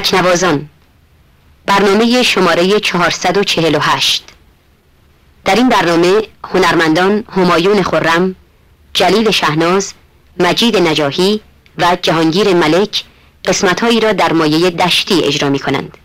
تکنوازان برنامه شماره 448 در این برنامه هنرمندان همایون خرم، جلیل شهناز، مجید نجاهی و جهانگیر ملک قسمتهایی را در مایه دشتی اجرا می کنند.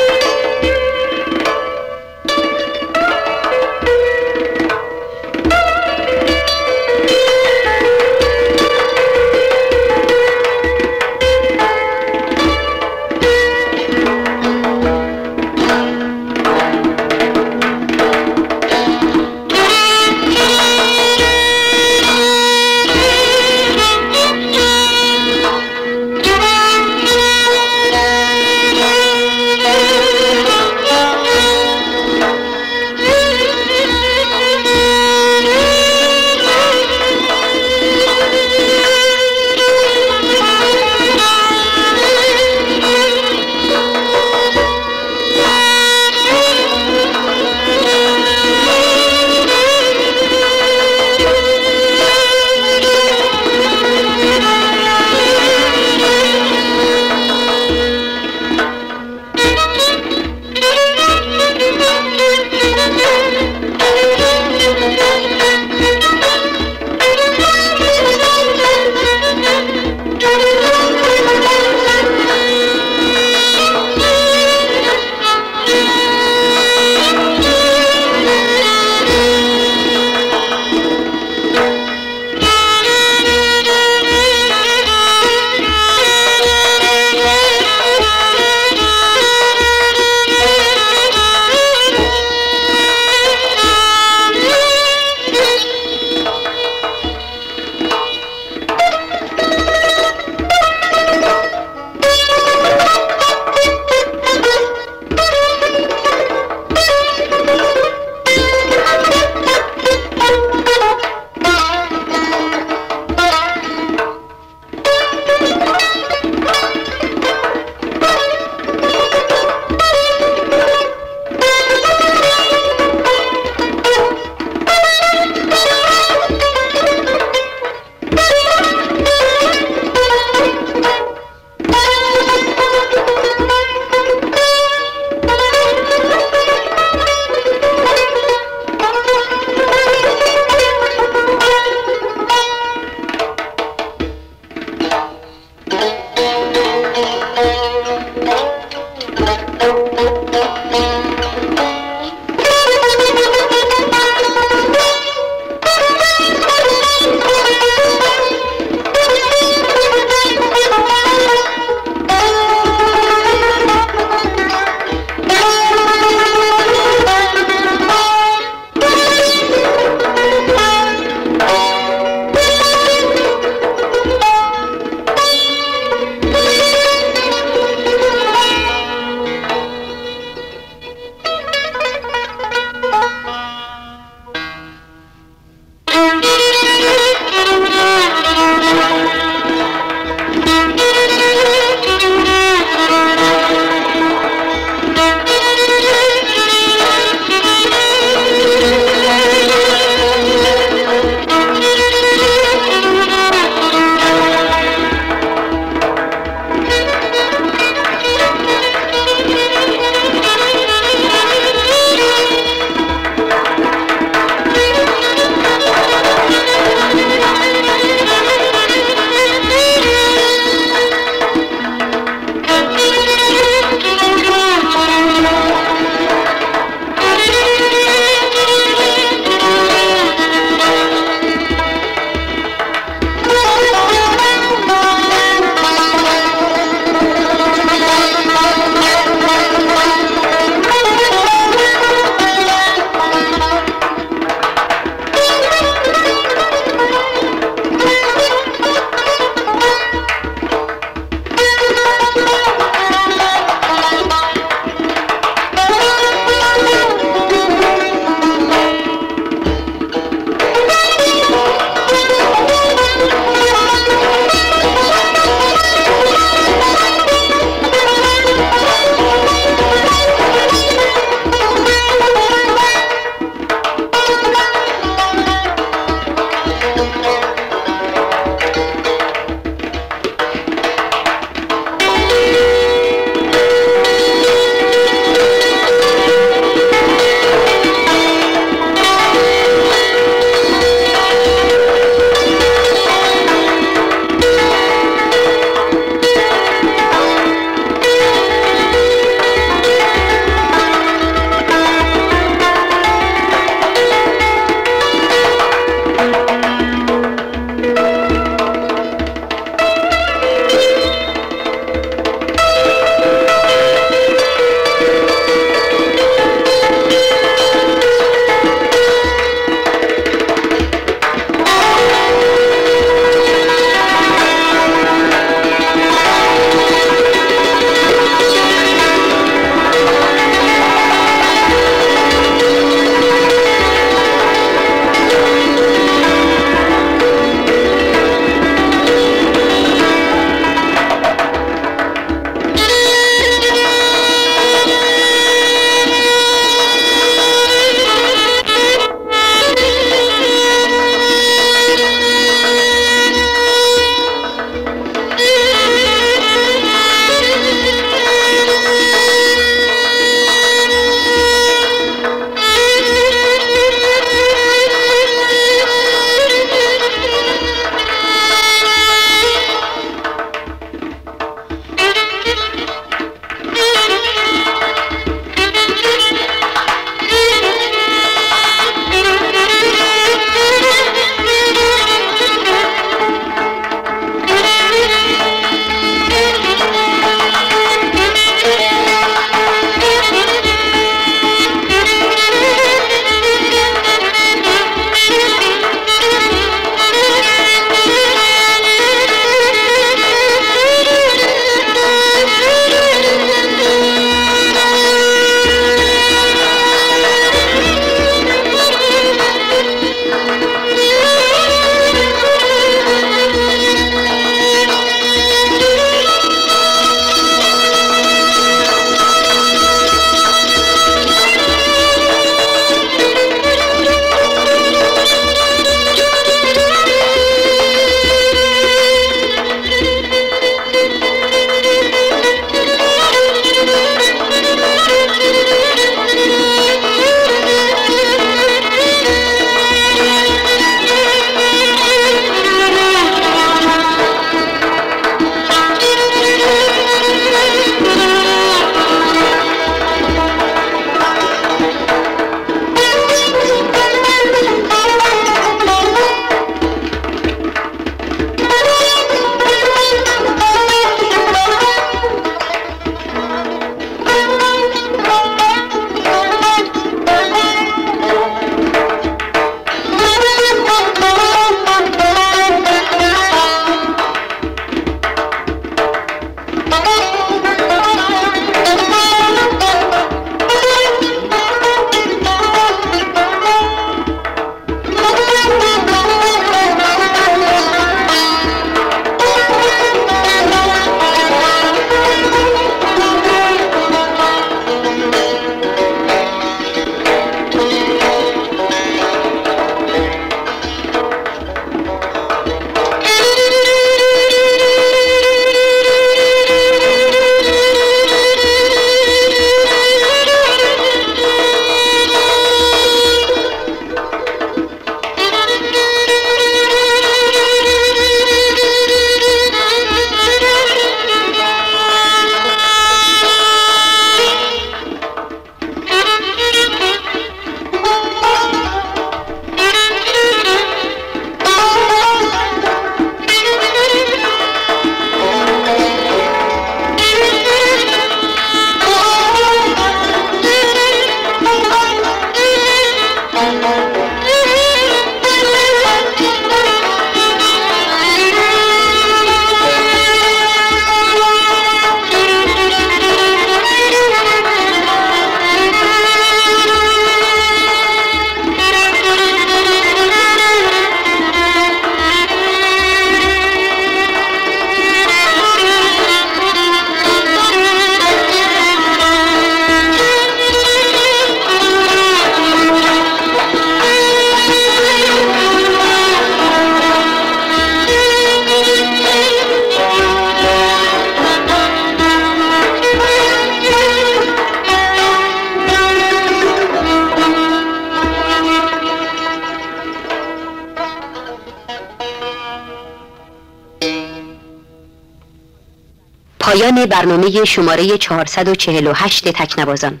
برنامه شماره 448 تکنوازان.